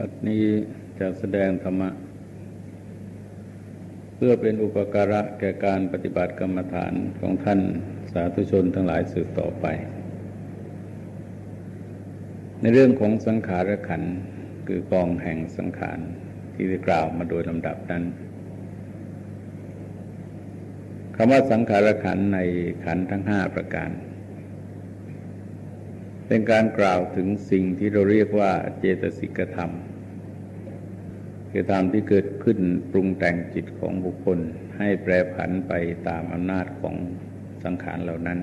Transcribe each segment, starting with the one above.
วัดนี้จะแสดงธรรมะ เพื่อเป็นอุปการะแก่การปฏิบัติกรรมฐานของท่านสาธุชนทั้งหลายสืบต่อไป ในเรื่องของสังขารขันคือกองแห่งสังขารที่ได้กล่าวมาโดยลำดับนั้นคำว่าสังขารขันในขันทั้งห้าประการ เป็นการกล่าวถึงสิ่งที่เราเรียกว่าเจตสิกธรรม คือธรรมที่เกิดขึ้นปรุงแต่งจิตของบุคคลให้แปรผันไปตามอำนาจของสังขารเหล่านั้น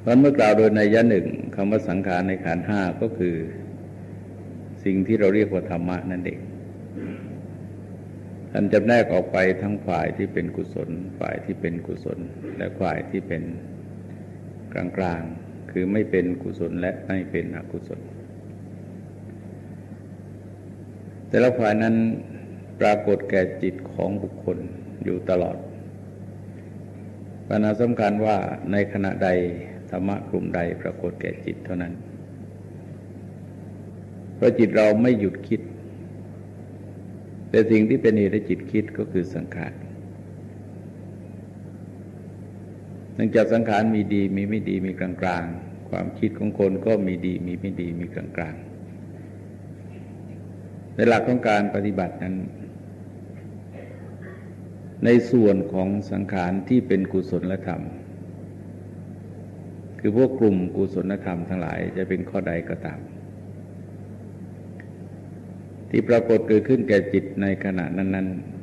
เพราะเมื่อกล่าวโดยในยะหนึ่งคำว่าสังขารในขันห้าก็คือ สิ่งที่เราเรียกว่าธรรมะนั่นเองท่านจำแนกออกไปทั้งฝ่ายที่เป็นกุศล ฝ่ายที่เป็นกุศล และฝ่ายที่เป็น ลางๆ คือไม่เป็นกุศลและไม่เป็นอกุศล แต่ละฝ่ายนั้นปรากฏแก่จิตของบุคคลอยู่ตลอดปัญหาสำคัญว่าในขณะใดธรรมะกลุ่มใดปรากฏแก่จิตเท่านั้น เพราะจิตเราไม่หยุดคิด แต่สิ่งที่เป็นเหตุให้จิตคิดก็คือสังขารเนื่องจากสังขารมีดีมีไม่ดีมีกลางๆ ความคิดของคนก็มีดีมีไม่ดีมีกลางๆ ในหลักของการปฏิบัตินั้น ในส่วนของสังขารที่เป็นกุศลธรรม คือพวกกลุ่มกุศลธรรมทั้งหลายจะเป็นข้อใดก็ตามที่ปรากฏเกิดขึ้นแก่จิตในขณะนั้น ๆ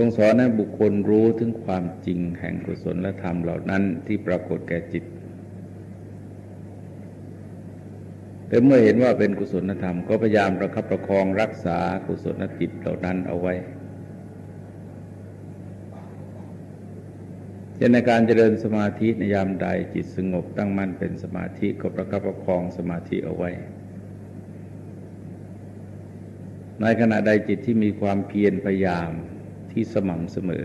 ทรงสอนให้บุคคลรู้ถึงความจริงแห่งกุศลธรรมเหล่านั้นที่ปรากฏแก่จิต แต่เมื่อเห็นว่าเป็นกุศลธรรมก็พยายามประคับประคองรักษากุศลจิตเหล่านั้นเอาไว้เช่นในการเจริญสมาธิในยามใดจิตสงบตั้งมั่นเป็นสมาธิก็ประคับประคองสมาธิเอาไว้ ในขณะใดจิตที่มีความเพียรพยายาม ที่สม่ำเสมอ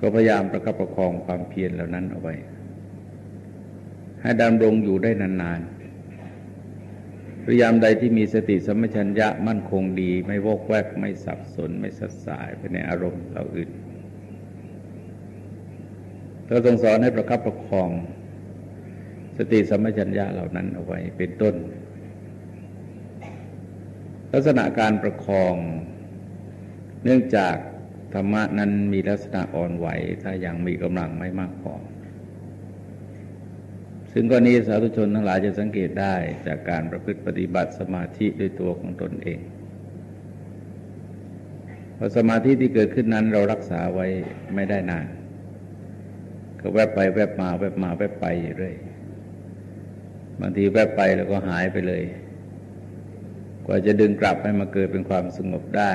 ก็พยายามประคับประคองความเพียรเหล่านั้นเอาไว้ ให้ดำรงอยู่ได้นานๆพยายามใดที่มีสติสมัชัญญะมั่นคงดี ไม่วกแวกไม่สับสน ไม่สัดสายไปในอารมณ์เหล่าอื่นเราทรงสอนให้ประคับประคอง สติสัมัชัญญะเหล่านั้นเอาไว้เป็นต้น ลักษณะการประคอง เนื่องจากธรรมะนั้นมีลักษณะอ่อนไหว ถ้ายังมีกำลังไม่มากพอ ซึ่งกรณีสาธุชนทั้งหลายจะสังเกตได้จากการประพฤติปฏิบัติสมาธิด้วยตัวของตนเองพอสมาธิที่เกิดขึ้นนั้นเรารักษาไว้ไม่ได้นาน ก็แวบไปแวบมาแวบมาแวบไปเรื่อยบางทีแวบไปแล้วก็หายไปเลย กว่าจะดึงกลับให้มาเกิดเป็นความสงบได้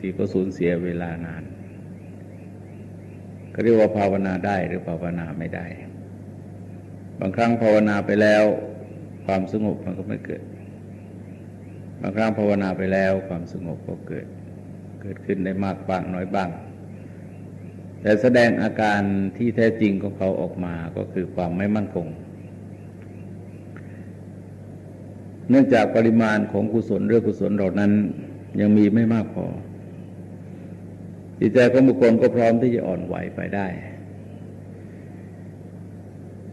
ทีก็สูญเสียเวลานาน ก็เรียกว่าภาวนาได้หรือภาวนาไม่ได้ บางครั้งภาวนาไปแล้ว ความสงบมันก็ไม่เกิด บางครั้งภาวนาไปแล้ว ความสงบก็เกิด เกิดขึ้นได้มากบ้างน้อยบ้าง แต่แสดงอาการที่แท้จริงของเขาออกมาก็คือความไม่มั่นคงเนื่องจากปริมาณของกุศลเรื่องกุศลเหล่านั้นยังมีไม่มากพอ จิตใจของบุคคลก็พร้อมที่จะอ่อนไหวไปได้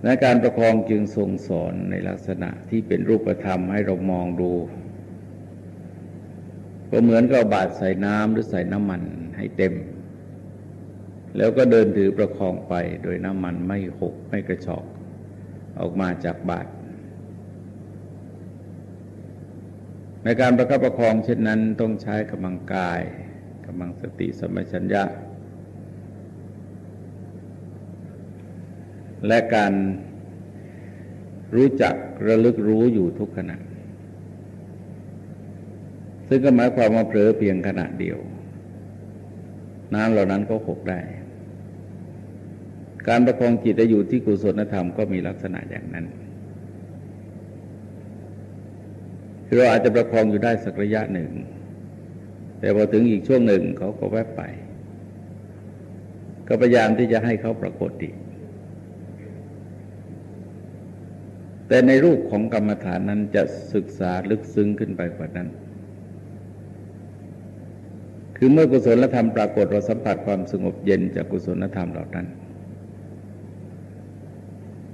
ในการประคองจึงทรงสอนในลักษณะที่เป็นรูปธรรมให้เรามองดู ก็เหมือนกับบาดใส่น้ำหรือใส่น้ำมันให้เต็ม แล้วก็เดินถือประคองไปโดยน้ำมันไม่หกไม่กระชอกออกมาจากบาดในการประคับประคองเช่นนั้นต้องใช้กำลังกาย กำลังสติสมัชัญญะ และการรู้จักระลึกรู้อยู่ทุกขณะ ซึ่งก็หมายความว่าเผลอเพียงขณะเดียว น้ำเหล่านั้นก็หกได้ การประคองจิตจะอยู่ที่กุศลธรรมก็มีลักษณะอย่างนั้นเราอาจจะประคองอยู่ได้สักระยะหนึ่ง แต่พอถึงอีกช่วงหนึ่งเขาก็แวบไป ก็พยายามที่จะให้เขาปรากฏอีกแต่ในรูปของกรรมฐานนั้นจะศึกษาลึกซึ้งขึ้นไปกว่านั้น คือเมื่อกุศลธรรมปรากฏเราสัมผัสความสงบเย็นจากกุศลธรรมเหล่านั้น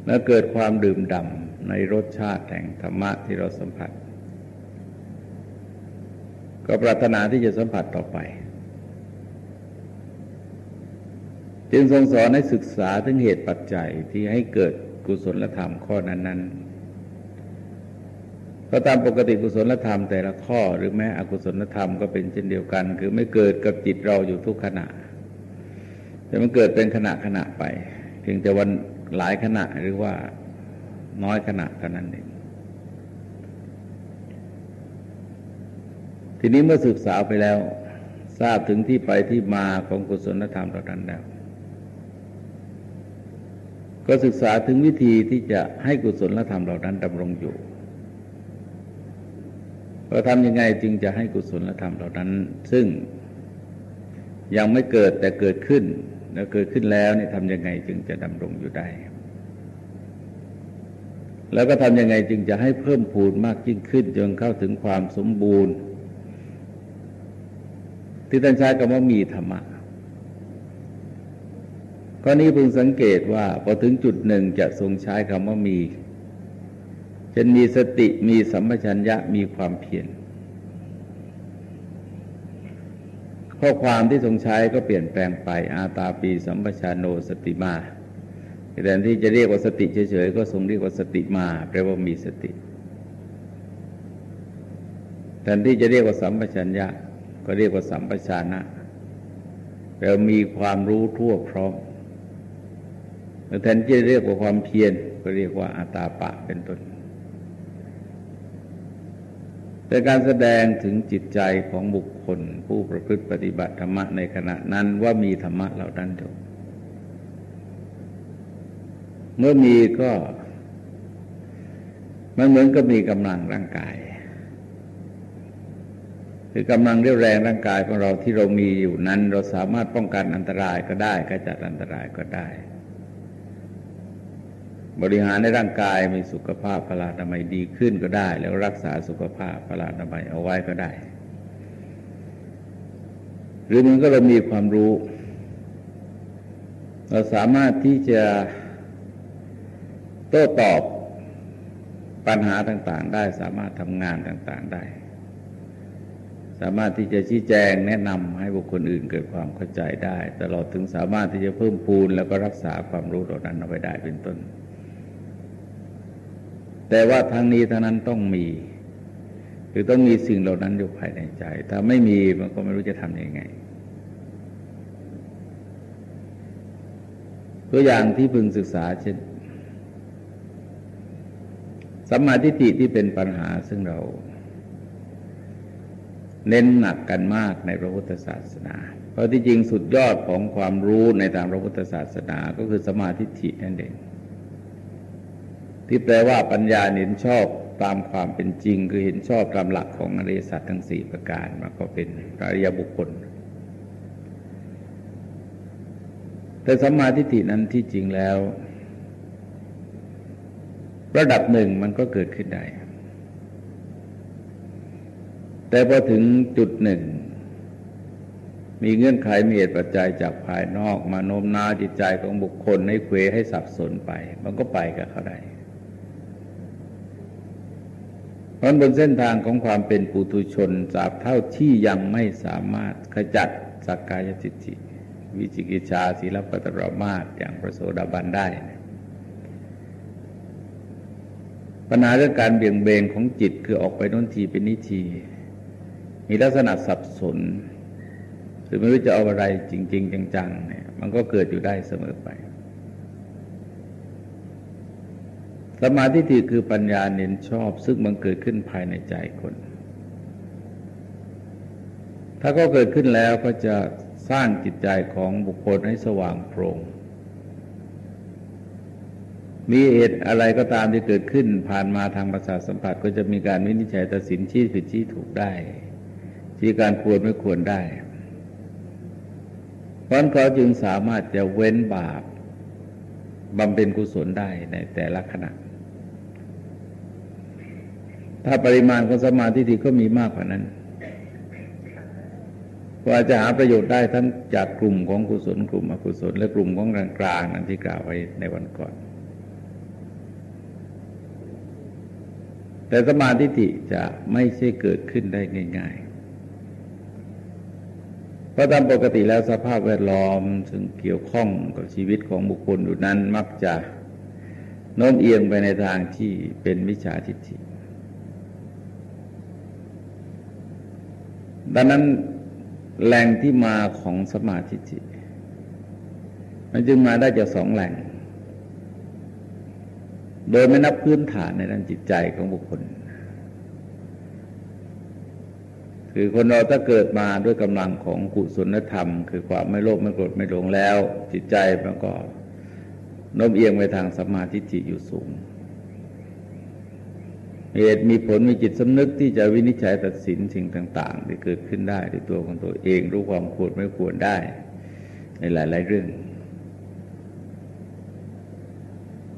แล้วเกิดความดื่มด่ำในรสชาติแห่งธรรมะที่เราสัมผัส ก็ปรารถนาที่จะสัมผัสต่อไป จึงทรงสอนให้ศึกษาถึงเหตุปัจจัยที่ให้เกิดกุศลธรรมข้อนั้นๆเพราะตามปกติกุศลธรรมแต่ละข้อหรือแม้อกุศลธรรมก็เป็นเช่นเดียวกัน คือไม่เกิดกับจิตเราอยู่ทุกขณะ แต่มันเกิดเป็นขณะขณะไปเพียงแต่วันหลายขณะหรือว่าน้อยขณะเท่านั้นเอง ทีนี้เมื่อศึกษาไปแล้ว ทราบถึงที่ไปที่มาของกุศลธรรมเหล่านั้นแล้ว ก็ศึกษาถึงวิธีที่จะให้กุศลธรรมเหล่านั้นดำรงอยู่เราทำยังไงจึงจะให้กุศลธรรมเหล่านั้น ซึ่งยังไม่เกิดแต่เกิดขึ้น แล้วเกิดขึ้นแล้วนี่ทำยังไงจึงจะดำรงอยู่ได้ แล้วก็ทำยังไงจึงจะให้เพิ่มพูนมากยิ่งขึ้นจนเข้าถึงความสมบูรณ์ ที่ท่านใช้คำว่ามีธรรมะข้อนี้พึงสังเกตว่าพอถึงจุดหนึ่งจะทรงใช้คำว่ามีจะมีสติมีสัมปชัญญะมีความเพียรข้อความที่ทรงใช้ก็เปลี่ยนแปลงไปอาตาปีสัมปชานโนสติมาแทนที่จะเรียกว่าสติเฉยๆก็ทรงเรียกว่าสติมาแปลว่ามีสติแทนที่จะเรียกว่าสัมปชัญญะ ก็เรียกว่าสัมปชานะแปลว่ามีความรู้ทั่วพร้อมแทนที่จะเรียกว่าความเพียรก็เรียกว่าอาตาปะเป็นต้นเป็นการแสดงถึงจิตใจของบุคคล ผู้ประพฤติปฏิบัติธรรมะในขณะนั้นว่ามีธรรมะเหล่านั้นอยู่เมื่อมีก็ มันเหมือนกับมีกำลังร่างกาย คือกำลังเรียวแรงร่างกายของเราที่เรามีอยู่นั้น เราสามารถป้องกันอันตรายก็ได้กระจัดอันตรายก็ได้ บริหารในร่างกายมีสุขภาพพลานามัยดีขึ้นก็ได้ แล้วรักษาสุขภาพพลานามัยเอาไว้ก็ได้ หรือมันก็เรามีความรู้ เราสามารถที่จะโต้ตอบปัญหาต่าง ๆ ได้สามารถทำงานต่าง ๆ ได้ สามารถที่จะชี้แจงแนะนำให้บุคคลอื่นเกิดความเข้าใจได้ ตลอดถึงสามารถที่จะเพิ่มพูนแล้วก็รักษาความรู้เหล่านั้นเอาไว้ได้เป็นต้น แต่ว่าทางนี้ทางนั้นต้องมี คือต้องมีสิ่งเหล่านั้นอยู่ภายในใจ ถ้าไม่มีมันก็ไม่รู้จะทำยังไง ตัวอย่างที่พึงศึกษาเช่นสัมมาทิฏฐิที่เป็นปัญหาซึ่งเรา เน้นหนักกันมากในพระพุทธศาสนา เพราะที่จริงสุดยอดของความรู้ในทางพระพุทธศาสนาก็คือสมาธิฐินั่นเอง ที่แปลว่าปัญญาเห็นชอบตามความเป็นจริง คือเห็นชอบตามหลักของอริยสัจทั้งสี่ประการมันก็เป็นอริยบุคคล แต่สมาทิฏฐินั้นที่จริงแล้ว ระดับหนึ่งมันก็เกิดขึ้นได้ แต่พอถึงจุดหนึ่ง มีเงื่อนไขมีเหตุปัจจัยจากภายนอก มาโน้มน้าวจิตใจของบุคคลให้เควให้สับสนไป มันก็ไปกับเขาได้เพราะบนเส้นทางของความเป็นปุถุชนสาบเท่าที่ยังไม่สามารถขจัดสักกายจิตจิวิจิกิจาศีลปัตรมาตอย่างประโสดาบันได้ ปัญหาเรื่องการเบี่ยงเบนของจิตคือออกไปโน้นทีเป็นนิที มีลักษณะสับสน หรือไม่รู้จะเอาอะไรจริง ๆ จังๆเนี่ยมันก็เกิดอยู่ได้เสมอไปสมาธิฏฐิคือปัญญาเน้นชอบ ซึ่งมันเกิดขึ้นภายในใจคน ถ้าก็เกิดขึ้นแล้วก็จะสร้างจิตใจของบุคคลให้สว่างโปร่งมีเหตุอะไรก็ตามที่เกิดขึ้นผ่านมาทางประสาทสัมผัสก็จะมีการวินิจฉัยตัดสินชี้ผิดชี้ถูกได้ ที่การควรไม่ควรได้เพราะเขาจึงสามารถจะเว้นบาปบำเพ็ญกุศลได้ในแต่ละขณะ ถ้าปริมาณของสมาธิที่ก็มีมากกว่านั้นก็อาจจะหาประโยชน์ได้ทั้งจากกลุ่มของกุศลกลุ่มอกุศลและกลุ่มของกลางกลางนั้นที่กล่าวไว้ในวันก่อน แต่สมาธิจะไม่ใช่เกิดขึ้นได้ง่าย ๆ ราะตามปกติแล้วสภาพแวดล้อมซึ่งเกี่ยวข้องกับชีวิตของบุคคลอยู่นั้นมักจะโน้มเอียงไปในทางที่เป็นวิชาทิฏฐิ ดังนั้นแหล่งที่มาของสมาธิจิตมันจึงมาได้จากสองแหล่ง โดยไม่นับพื้นฐานในด้านจิตใจของบุคคล คือคนเราถ้าเกิดมาด้วยกำลังของกุศลธรรม คือความไม่โลภไม่โกรธไม่หลงแล้ว จิตใจมันก็โน้มเอียงไปทางสมาธิจิตอยู่สูงเหตุมีผลมีจิตสำนึกที่จะวินิจฉัยตัดสินสิ่งต่าง ๆ ที่เกิดขึ้นได้ในตัวของตัวเอง รู้ความควรไม่ควรได้ ในหลาย ๆ เรื่อง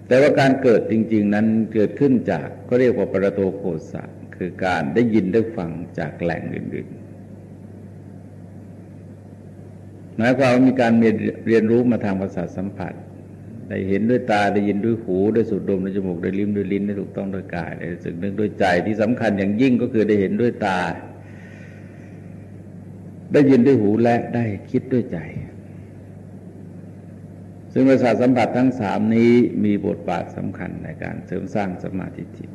แต่ว่าการเกิดจริง ๆ นั้นเกิดขึ้นจากก็เรียกว่าประโตโคสะ คือการได้ยินได้ฟังจากแหล่งอื่นๆหมายความว่ามีการเรียนรู้มาทางภาษาสัมผัสได้เห็นด้วยตาได้ยินด้วยหูด้วยสูดดมด้วยจมูกได้ลิ้มด้วยลิ้นได้ถูกต้องด้วยกายได้สึกนึกด้วยใจที่สำคัญอย่างยิ่งก็คือได้เห็นด้วยตา ได้ยินด้วยหูและได้คิดด้วยใจ ซึ่งประสาทสัมผัสทั้งสามนี้มีบทบาทสำคัญในการเสริมสร้างสมาธิจิต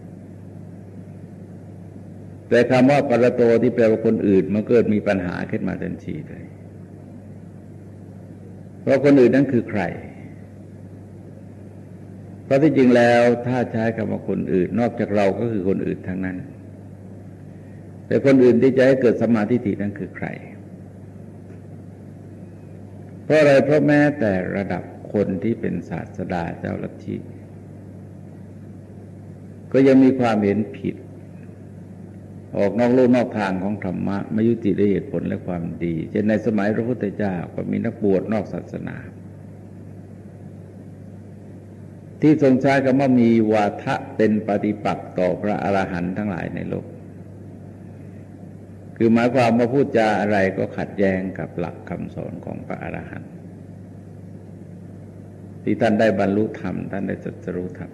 แต่คำว่าปรโตที่แปลว่าคนอื่นมันเกิดมีปัญหาขึ้นมาทันทีเลยเพราะคนอื่นนั้นคือใคร เพราะที่จริงแล้วถ้าใช้คำว่าคนอื่น นอกจากเราก็คือคนอื่นทั้งนั้น แต่คนอื่นที่จะให้เกิดสมาธิินั้นคือใคร เพราะอะไรเพราะแม้แต่ระดับคนที่เป็นศาสดาเจ้าลัทธิก็ยังมีความเห็นผิด ออกนอกโลกนอกทางของธรรมะไม่ยุติด้วยเหตุผลและความดี เช่นในสมัยพระพุทธเจ้าก็มีนักบวชนอกศาสนา ที่ทรงใช้คำว่ามีวาทะเป็นปฏิปักษ์ต่อพระอรหันต์ทั้งหลายในโลก คือหมายความว่าพูดจาอะไรก็ขัดแย้งกับหลักคำสอนของพระอรหันต์ที่ท่านได้บรรลุธรรมท่านได้จัตรู้ธรรม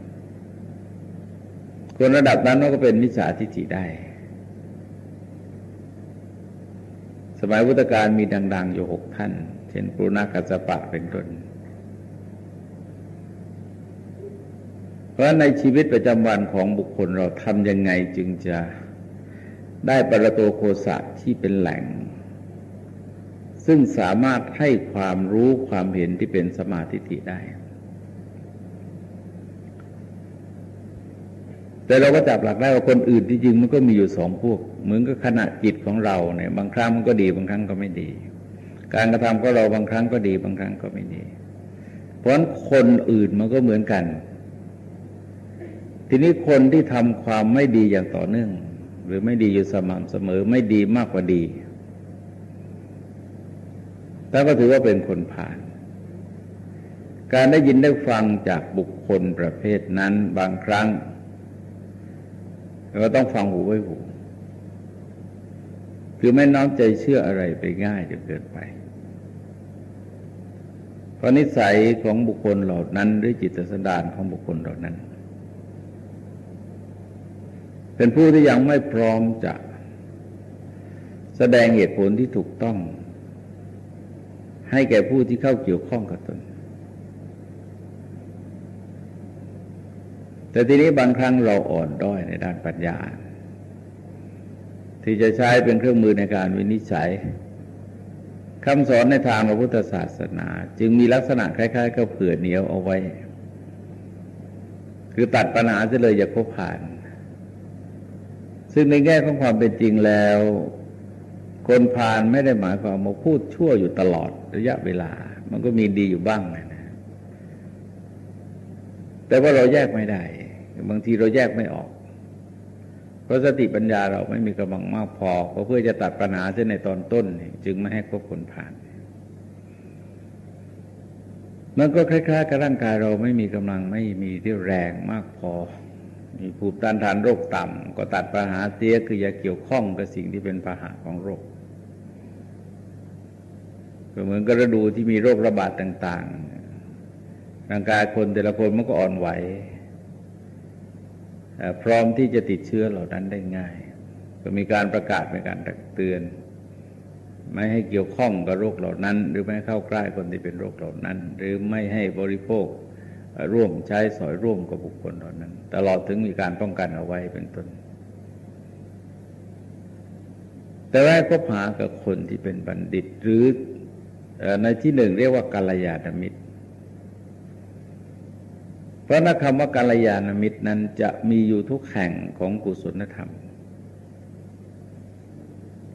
คนระดับนั้นก็เป็นมิจฉาทิฏฐิได้ สมัยพุทธกาลมีดัง ๆ อยู่หกท่าน เช่นปุณกัสปะเป็นต้นเพราะในชีวิตประจำวันของบุคคลเราทำยังไงจึงจะได้ปรโตโคสะที่เป็นแหล่ง ซึ่งสามารถให้ความรู้ความเห็นที่เป็นสมาธิได้ แต่เราก็จับหลักได้ว่าคนอื่นที่จริงมันก็มีอยู่สองพวก เหมือนกับขณะจิตของเราเนี่ย บางครั้งมันก็ดีบางครั้งก็ไม่ดี การกระทำของเราบางครั้งก็ดีบางครั้งก็ไม่ดี เพราะคนอื่นมันก็เหมือนกัน ทีนี้คนที่ทำความไม่ดีอย่างต่อเนื่อง หรือไม่ดีอยู่สม่ำเสมอไม่ดีมากกว่าดีแต่ก็ถือว่าเป็นคนผ่าน การได้ยินได้ฟังจากบุคคลประเภทนั้นบางครั้ง เราต้องฟังหูไว้หูคือไม่น้อมใจเชื่ออะไรไปง่ายจนเกินไป เพราะนิสัยของบุคคลเหล่านั้น หรือจิตสันดานของบุคคลเหล่านั้น เป็นผู้ที่ยังไม่พร้อมจะแสดงเหตุผลที่ถูกต้อง ให้แก่ผู้ที่เข้าเกี่ยวข้องกับตน แต่ทีนี้บางครั้งเราอ่อนด้อยในด้านปัญญา ที่จะใช้เป็นเครื่องมือในการวินิจฉัยคำสอนในทางพระพุทธศาสนา จึงมีลักษณะคล้ายๆกับเผื่อเหนียวเอาไว้ คือตัดปัญหาจะเลยอย่าพบผ่าน ซึ่งในแง่ของความเป็นจริงแล้ว คนพาลไม่ได้หมายความมาพูดชั่วอยู่ตลอดระยะเวลา มันก็มีดีอยู่บ้างนะแต่ว่าเราแยกไม่ได้ บางทีเราแยกไม่ออก เพราะสติปัญญาเราไม่มีกำลังมากพอเพื่อจะตัดปัญหาเช่นในตอนต้น จึงไม่ให้พบคนผ่าน มันก็คล้ายๆกับร่างกายเราไม่มีกำลังไม่มีที่แรงมากพอ มีภูมิต้านทานโรคต่ำก็ตัดปัญหาเตียคืออย่าเกี่ยวข้องกับสิ่งที่เป็นปัญหาของโรคเหมือนกระดูที่มีโรคระบาดต่าง ๆ ร่างกายคนแต่ละคนมันก็อ่อนไหว พร้อมที่จะติดเชื้อเหล่านั้นได้ง่าย ก็มีการประกาศมีการตักเตือน ไม่ให้เกี่ยวข้องกับโรคเหล่านั้น หรือไม่เข้าใกล้คนที่เป็นโรคเหล่านั้น หรือไม่ให้บริโภคร่วมใช้สอยร่วมกับบุคคลเหล่านั้น ตลอดถึงมีการป้องกันเอาไว้เป็นต้น แต่แรกก็หากับคนที่เป็นบัณฑิตหรือในที่หนึ่งเรียกว่ากัลยาณมิตร ราะนักคำว่ากัลยาณมิตรนั้นจะมีอยู่ทุกแห่งของกุศลธรรม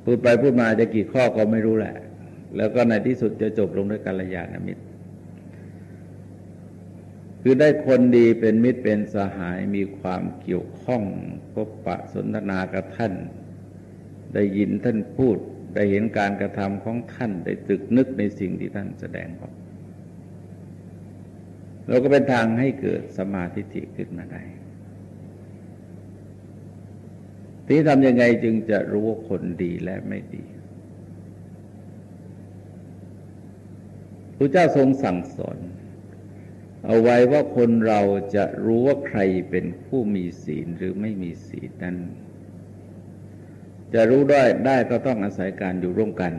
พูดไปพูดมาจะกี่ข้อก็ไม่รู้แหละ แล้วก็ในที่สุดจะจบลงด้วยกัลยาณมิตร คือได้คนดีเป็นมิตรเป็นสหายมีความเกี่ยวข้องพบปะสนทนากับท่าน ได้ยินท่านพูด ได้เห็นการกระทำของท่าน ได้ตึกนึกในสิ่งที่ท่านแสดงออก เราก็เป็นทางให้เกิดสมาธิิขึ้นมาได้ที่ทำยังไงจึงจะรู้ว่าคนดีและไม่ดีพระเจ้าทรงสั่งสอน เอาไว้ว่าคนเราจะรู้ว่าใครเป็นผู้มีศีลหรือไม่มีศีลนั้น จะรู้ได้ได้ก็ต้องอาศัยการอยู่ร่วมกัน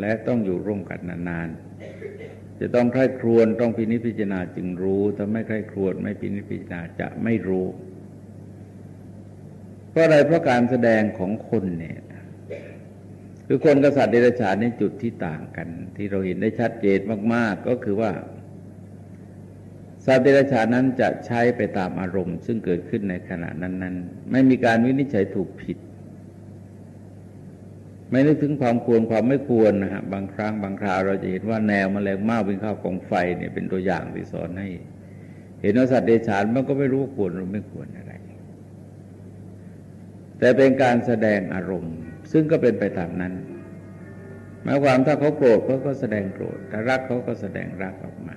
และต้องอยู่ร่วมกันนานๆ จะต้องใคร่ครวญต้องพินิจพิจารณาจึงรู้ ถ้าไม่ใคร่ครวญไม่พินิจพิจารณาจะไม่รู้ เพราะอะไรเพราะการแสดงของคนเนี่ยคือคนกษัตริย์เดรัจฉานในจุดที่ต่างกัน ที่เราเห็นได้ชัดเจนมาก ๆ ก็คือว่าสัตว์เดรัจฉานนั้นจะใช้ไปตามอารมณ์ ซึ่งเกิดขึ้นในขณะนั้น ๆ ไม่มีการวินิจฉัยถูกผิด ไม่นึกถึงความควรความไม่ควรนะฮะบางครั้งบางคราวเราจะเห็นว่าแนวมแมลงม้าวิ่งเข้ากองไฟเนี่ยเป็นตัวอย่างที่สอนให้ เห็นว่าสัตว์เดรัจฉานมันก็ไม่รู้ควรหรือไม่ควรอะไร แต่เป็นการแสดงอารมณ์ ซึ่งก็เป็นไปตามนั้นหมายความถ้าเขาโกรธเขาก็แสดงโกรธถ้ารักเขาก็แสดงรักออกมา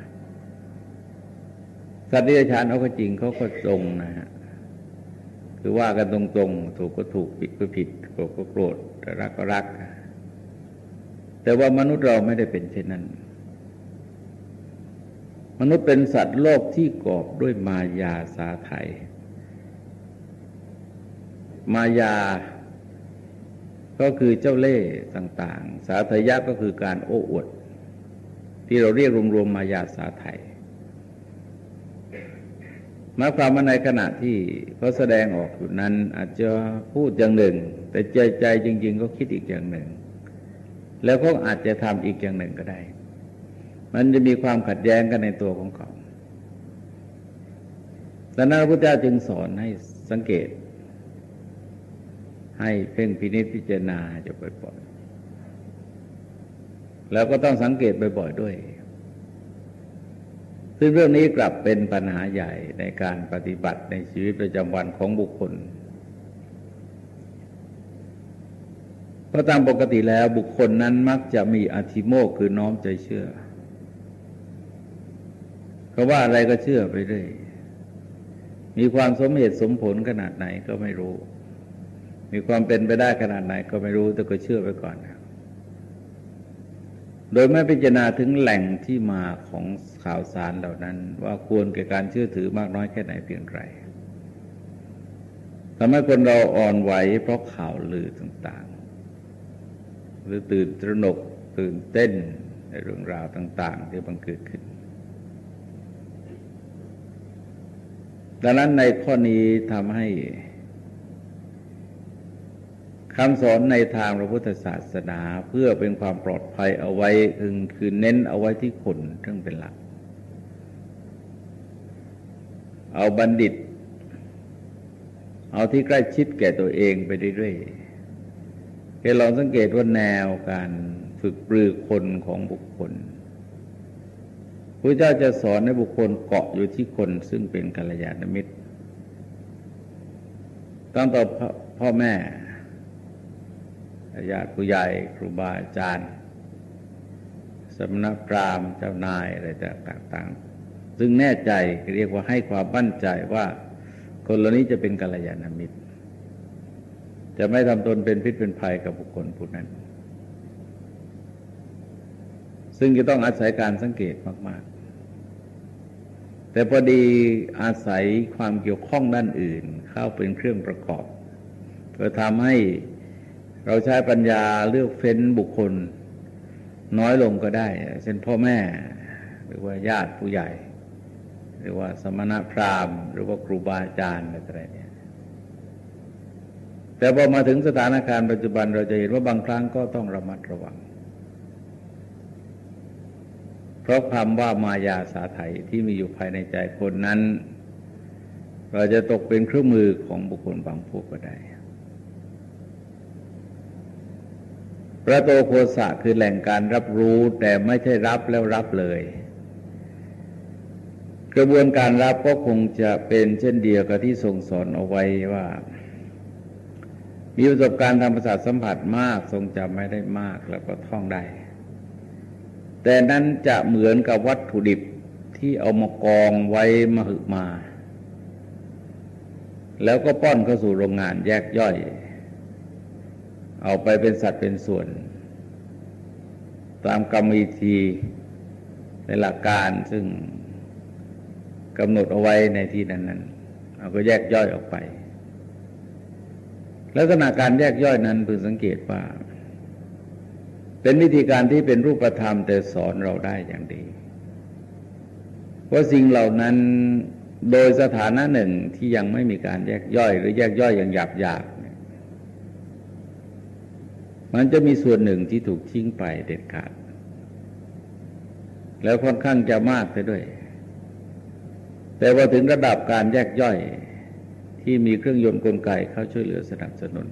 สัตว์เดรัจฉานเขาก็จริงเขาก็ตรงนะฮะคือว่ากันตรงๆ ถูกก็ถูกผิดก็ผิดโกรธก็โกรธ รักก็รัก แต่ว่ามนุษย์เราไม่ได้เป็นเช่นนั้น มนุษย์เป็นสัตว์โลกที่กอบด้วยมายาสาไทย มายาก็คือเจ้าเล่ห์ต่าง ๆ สาธยะก็คือการโอ้อวด ที่เราเรียกรวมๆมายาสาไทยหมายความว่าในขณะที่เขาแสดงออกอยู่นั้นอาจจะพูดอย่างหนึ่ง แต่ใจใจจริง ๆ ก็คิดอีกอย่างหนึ่ง แล้วก็อาจจะทำอีกอย่างหนึ่งก็ได้ มันจะมีความขัดแย้งกันในตัวของเขาดังนั้นพระพุทธเจ้าจึงสอนให้สังเกต ให้เพ่งพินิจพิจารณาจะบ่อยๆแล้วก็ต้องสังเกตบ่อย ๆ ด้วยซึ่งเรื่องนี้กลับเป็นปัญหาใหญ่ในการปฏิบัติในชีวิตประจำวันของบุคคล เพราะตามปกติแล้วบุคคลนั้นมักจะมีอธิโมกคือน้อมใจเชื่อเขาว่าอะไรก็เชื่อไปเรื่อยมีความสมเหตุสมผลขนาดไหนก็ไม่รู้ มีความเป็นไปได้ขนาดไหนก็ไม่รู้แต่ก็เชื่อไปก่อนนะโดยไม่พิจารณาถึงแหล่งที่มาของข่าวสารเหล่านั้น ว่าควรแก่การเชื่อถือมากน้อยแค่ไหนเพียงไรทำให้คนเราอ่อนไหวเพราะข่าวลือต่าง หรือตื่นตระหนกตื่นเต้นในเรื่องราวต่าง ๆ ที่บังเกิดขึ้น ดังนั้นในข้อนี้ทำให้คำสอนในทางพระพุทธศาสนาเพื่อเป็นความปลอดภัยเอาไว้คือคือเน้นเอาไว้ที่คนทั้งเป็นหลัก เอาบัณฑิต เอาที่ใกล้ชิดแก่ตัวเองไปเรื่อยๆ แค่ลองสังเกตว่าแนวการฝึกปรือคนของบุคคลพระเจ้าจะสอนให้บุคคลเกาะอยู่ที่คนซึ่งเป็นกัลยาณมิตรตั้งต่อพ่อแม่ญาติผู้ใหญ่ครูบาอาจารย์สำนักพราหมณ์เจ้านายอะไรต่างๆ ซึ่งแน่ใจเรียกว่าให้ความมั่นใจว่าคนเหล่านี้จะเป็นกัลยาณมิตร จะไม่ทำตนเป็นพิษเป็นภัยกับบุคคลผู้นั้น ซึ่งจะต้องอาศัยการสังเกตมาก ๆ แต่พอดีอาศัยความเกี่ยวข้องด้านอื่น เข้าเป็นเครื่องประกอบเพื่อทำให้เราใช้ปัญญาเลือกเฟ้นบุคคล น้อยลงก็ได้ เช่นพ่อแม่ หรือว่าญาติผู้ใหญ่ หรือว่าสมณพราหมณ์ หรือว่าครูบาอาจารย์อะไรเนี่ย แต่พอมาถึงสถานการณ์ปัจจุบันเราจะเห็นว่าบางครั้งก็ต้องระมัดระวัง เพราะคำว่ามายาสาไถที่มีอยู่ภายในใจคนนั้น เราจะตกเป็นเครื่องมือของบุคคลบางพวกก็ได้พระโตโคสะคือแหล่งการรับรู้แต่ไม่ใช่รับแล้วรับเลย กระบวนการรับก็คงจะเป็นเช่นเดียวกับที่ทรงสอนเอาไว้ว่า มีประสบการณ์ทางประสาทสัมผัสมาก ทรงจำไม่ได้มากแล้วก็ท่องได้ แต่นั้นจะเหมือนกับวัตถุดิบที่เอามากองไว้มาหึมา แล้วก็ป้อนเข้าสู่โรงงานแยกย่อย เอาไปเป็นสัตว์เป็นส่วน ตามกรรมวิธีในหลักการซึ่งกำหนดเอาไว้ในที่นั้นนั้นเราก็แยกย่อยออกไป ลักษณะการแยกย่อยนั้นพึงสังเกตว่า เป็นวิธีการที่เป็นรูปธรรมแต่สอนเราได้อย่างดีว่าสิ่งเหล่านั้นโดยสถานะหนึ่งที่ยังไม่มีการแยกย่อย หรือแยกย่อยอย่างหยาบหยาบมันจะมีส่วนหนึ่งที่ถูกทิ้งไปเด็ดขาด แล้วค่อนข้างจะมากไปด้วย แต่ว่าถึงระดับการแยกย่อย ที่มีเครื่องยนต์กลไกเข้าช่วยเหลือสนับสนุน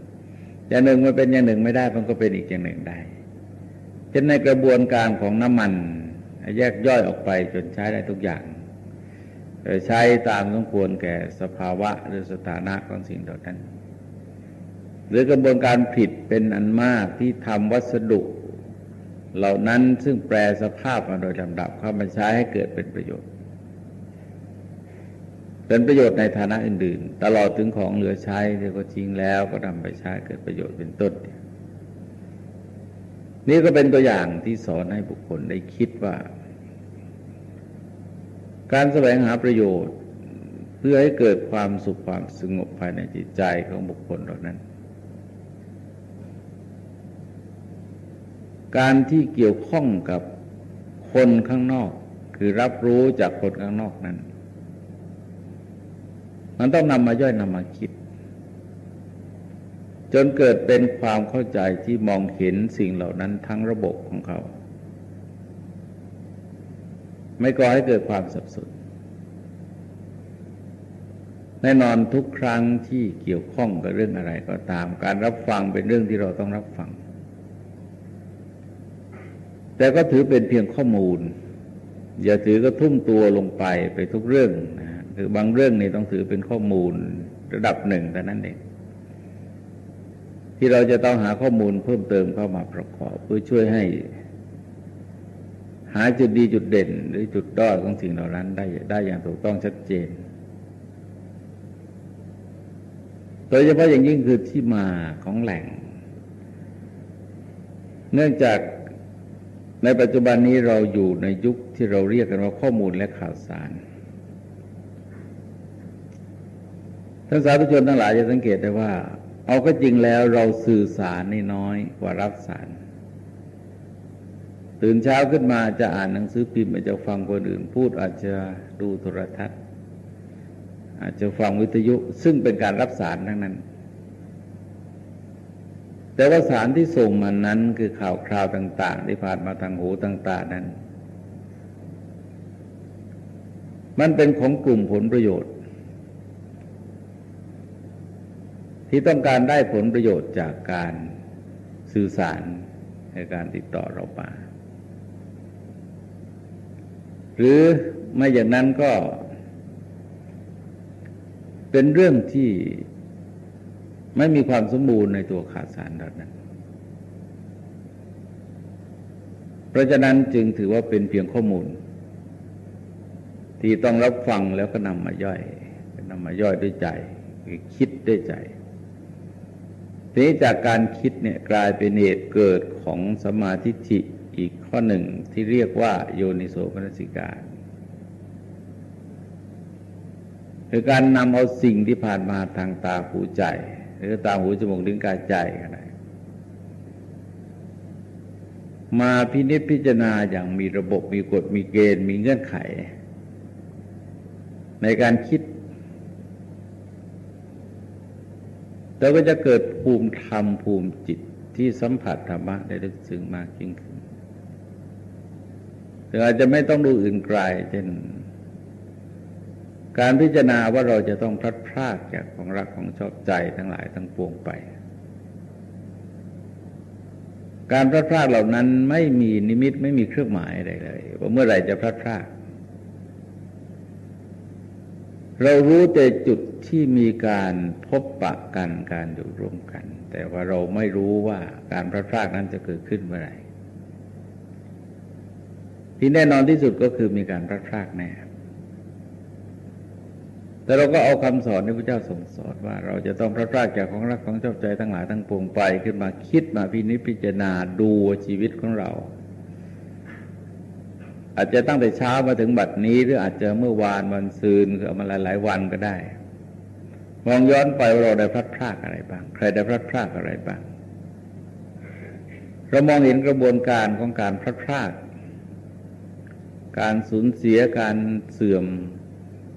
อย่างหนึ่งมันเป็นอย่างหนึ่งไม่ได้มันก็เป็นอีกอย่างหนึ่งได้เช่นในกระบวนการของน้ำมัน แยกย่อยออกไปจนใช้ได้ทุกอย่างใช้ตามสมควรแก่สภาวะหรือสถานะของสิ่งเหล่านั้น หรือกระบวนการผิดเป็นอันมากที่ทำวัสดุเหล่านั้นซึ่งแปลสภาพมาโดยลำดับเข้ามาใช้ให้เกิดเป็นประโยชน์ เป็นประโยชน์ในฐานะอื่น ๆ ตลอดถึงของเหลือใช้ที่ก็จริงแล้วก็นำไปใช้เกิดประโยชน์เป็นต้น นี่ก็เป็นตัวอย่างที่สอนให้บุคคลได้คิดว่า การแสวงหาประโยชน์ เพื่อให้เกิดความสุขความสงบภายในจิตใจของบุคคลเหล่านั้น การที่เกี่ยวข้องกับคนข้างนอก คือรับรู้จากคนข้างนอกนั้น มันต้องนำมาย่อยนำมาคิด จนเกิดเป็นความเข้าใจที่มองเห็นสิ่งเหล่านั้นทั้งระบบของเขา ไม่ก่อให้เกิดความสับสนแน่นอนทุกครั้งที่เกี่ยวข้องกับเรื่องอะไรก็ตาม การรับฟังเป็นเรื่องที่เราต้องรับฟัง แต่ก็ถือเป็นเพียงข้อมูล อย่าถือก็ทุ่มตัวลงไปไปทุกเรื่องนะ คือบางเรื่องนี่ต้องถือเป็นข้อมูลระดับหนึ่งแต่นั้นเองที่เราจะต้องหาข้อมูลเพิ่มเติมเข้ามาประกอบเพื่อช่วยให้ หาจุดดีจุดเด่น หรือจุดด้อยของสิ่งเหล่านั้นได้ได้อย่างถูกต้องชัดเจน โดยเฉพาะอย่างยิ่งคือที่มาของแหล่ง เนื่องจากในปัจจุบันนี้เราอยู่ในยุคที่เราเรียกกันว่าข้อมูลและข่าวสาร ท่านสาธุชนทั้งหลายจะสังเกตได้ว่า เอาก็จริงแล้วเราสื่อสารนี่น้อยกว่ารับสาร ตื่นเช้าขึ้นมาจะอ่านหนังสือพิมพ์อาจจะฟังคนอื่นพูดอาจจะดูโทรทัศน์ อาจจะฟังวิทยุซึ่งเป็นการรับสารทั้งนั้น แต่ว่าสารที่ส่งมานั้นคือข่าวคราวต่าง ๆ ที่ผ่านมาทางหูต่าง ๆ นั้น มันเป็นของกลุ่มผลประโยชน์ ที่ต้องการได้ผลประโยชน์จากการสื่อสารในการติดต่อเรามา หรือไม่อย่างนั้นก็ เป็นเรื่องที่ไม่มีความสมบูรณ์ในตัวขาดสารเหล่านั้น เพราะฉะนั้นจึงถือว่าเป็นเพียงข้อมูล ที่ต้องรับฟังแล้วก็นำมาย่อยนำมาย่อยด้วยใจคือคิดด้วยใจ ทีนี้จากการคิดเนี่ยกลายเป็นเหตุเกิดของสมาธิิอีกข้อหนึ่งที่เรียกว่าโยนิโสมนสิการคือการนำเอาสิ่งที่ผ่านมาทางตาหูใจ หรือตาหูจมูกลิ้นกายใจอะไรมาพินิจพิจารณาอย่างมีระบบมีกฎมีเกณฑ์ มีเงื่อนไข ในการคิดเราก็จะเกิด ภูมิธรรมภูมิจิตที่สัมผัสธรรมะได้ลึกซึ้งมากยิ่งขึ้นแต่อาจจะไม่ต้องดูอื่นไกลเช่นการพิจารณาว่าเราจะต้องพลัดพรากจากของรักของชอบใจทั้งหลายทั้งปวงไป การพลัดพรากเหล่านั้นไม่มีนิมิตไม่มีเครื่องหมายอะไรเลยว่าเมื่อไหร่จะพลัดพราก เรารู้แต่จุดที่มีการพบปะกันการอยู่ร่วมกัน แต่ว่าเราไม่รู้ว่าการพลัดพรากนั้นจะเกิดขึ้นเมื่อไหร่ที่แน่นอนที่สุดก็คือมีการพลัดพรากแน่ แต่เราก็เอาคำสอนที่พระเจ้าทรงสอนว่า เราจะต้องพระพรากจากของรักของชอบใจทั้งหลายทั้งปวงไปขึ้นมาคิดมาพินิจพิจารณาดูชีวิตของเรา อาจจะตั้งแต่เช้ามาถึงบัดนี้ หรืออาจจะเมื่อวานวันซืนคือมาหลายๆวันก็ได้ มองย้อนไปเราได้พลัดพรากอะไรบ้าง ใครได้พลัดพรากอะไรบ้าง เรามองเห็นกระบวนการของการพลัดพราก การสูญเสียการเสื่อม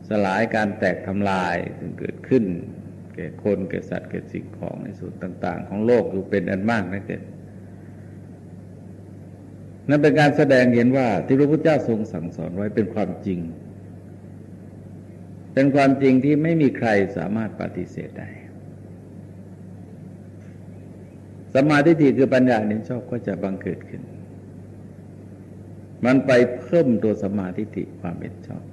สลายการแตกทำลายถึงเกิดขึ้น แก่คนแก่สัตว์แก่สิ่งของในส่วนต่าง ๆ ของโลกอยู่เป็นอันมากนะเกิด นั่นเป็นการแสดงเห็นว่าที่พระพุทธเจ้าทรงสั่งสอนไว้เป็นความจริง เป็นความจริงที่ไม่มีใครสามารถปฏิเสธได้สมาธิฏคือปัญญาเน้นชอบก็จะบังเกิดขึ้น มันไปเพิ่มตัวสมาธิฏความเป็นชอบ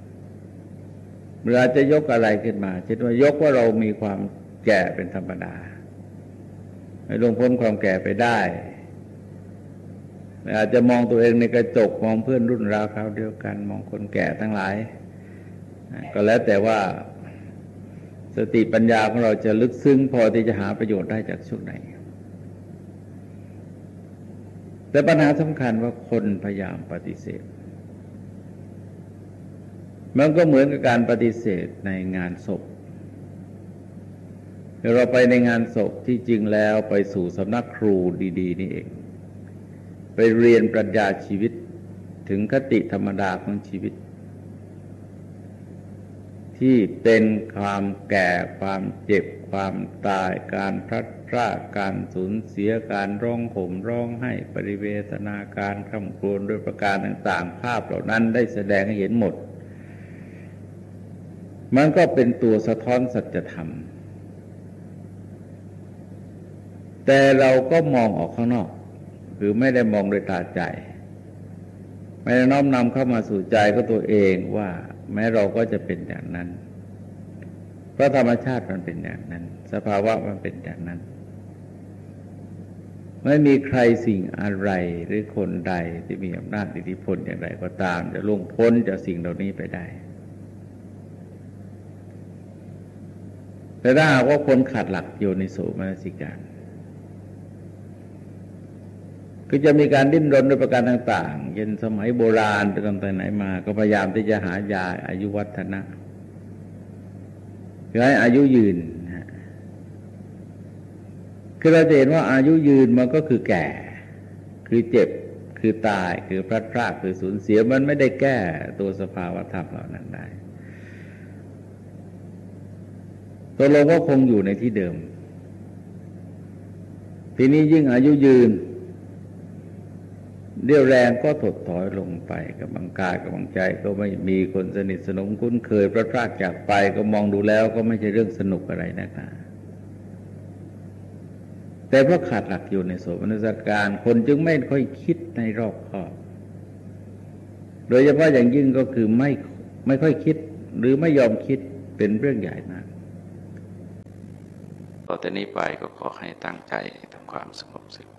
เรือจะยกอะไรขึ้นมาเช่นว่ายกว่าเรามีความแก่เป็นธรรมดาไม่ลงพ้นความแก่ไปได้ อาจจะมองตัวเองในกระจกมองเพื่อนรุ่นราวคราวเดียวกัน มองคนแก่ทั้งหลาย ก็แล้วแต่ว่าสติปัญญาของเราจะลึกซึ้งพอที่จะหาประโยชน์ได้จากช่วงไหน แต่ปัญหาสำคัญว่าคนพยายามปฏิเสธ มันก็เหมือนกับการปฏิเสธในงานศพเราไปในงานศพที่จริงแล้วไปสู่สำนักครูดี ๆ นี่เอง ไปเรียนปรัชญาชีวิตถึงคติธรรมดาของชีวิต ที่เป็นความแก่ความเจ็บความตายการพลัดพรากการสูญเสียการร้องห่มร้องให้ปริเวทนาการคำครวญด้วยประการต่างๆ ภาพเหล่านั้นได้แสดงให้เห็นหมด มันก็เป็นตัวสะท้อนสัจธรรม แต่เราก็มองออกข้างนอก คือไม่ได้มองโดยตาใจ ไม่ได้น้อมนำเข้ามาสู่ใจก็ตัวเองว่า แม้เราก็จะเป็นอย่างนั้น เพราะธรรมชาติมันเป็นอย่างนั้น สภาวะมันเป็นอย่างนั้น ไม่มีใครสิ่งอะไรหรือคนใดที่มีอำนาจอิทธิพลอย่างไรก็ตาม จะล่วงพ้นจากสิ่งเหล่านี้ไปได้แต่ถ้าหากว่าคนขาดหลักโยนิโสมนสิการ คือจะมีการดิ้นรนด้วยประการต่างๆเย็นสมัยโบราณไปตั้งแต่ไหนมา ก็พยายามที่จะหายาอายุวัฒนะคือให้อายุยืนคือเราจะเห็นว่าอายุยืนมันก็คือแก่ คือเจ็บคือตายคือพลัดพรากคือสูญเสียมันไม่ได้แก้ตัวสภาวะธรรมเหล่านั้นได้ตัวลงก็คงอยู่ในที่เดิม ทีนี้ยิ่งอายุยืน เรี่ยวแรงก็ถดถอยลงไปกับบังกายกับบังใจก็ไม่มีคนสนิทสนมคุ้นเคยพระพรากจากไปก็มองดูแล้วก็ไม่ใช่เรื่องสนุกอะไรนะคะแต่เพราะขาดหลักอยู่ในโสมนัสการคนจึงไม่ค่อยคิดในรอบคอบ โดยเฉพาะอย่างยิ่งก็คือไม่ไม่ค่อยคิดหรือไม่ยอมคิดเป็นเรื่องใหญ่มากต่อแต่นี้ไปก็ขอให้ตั้งใจทำความสงบสึก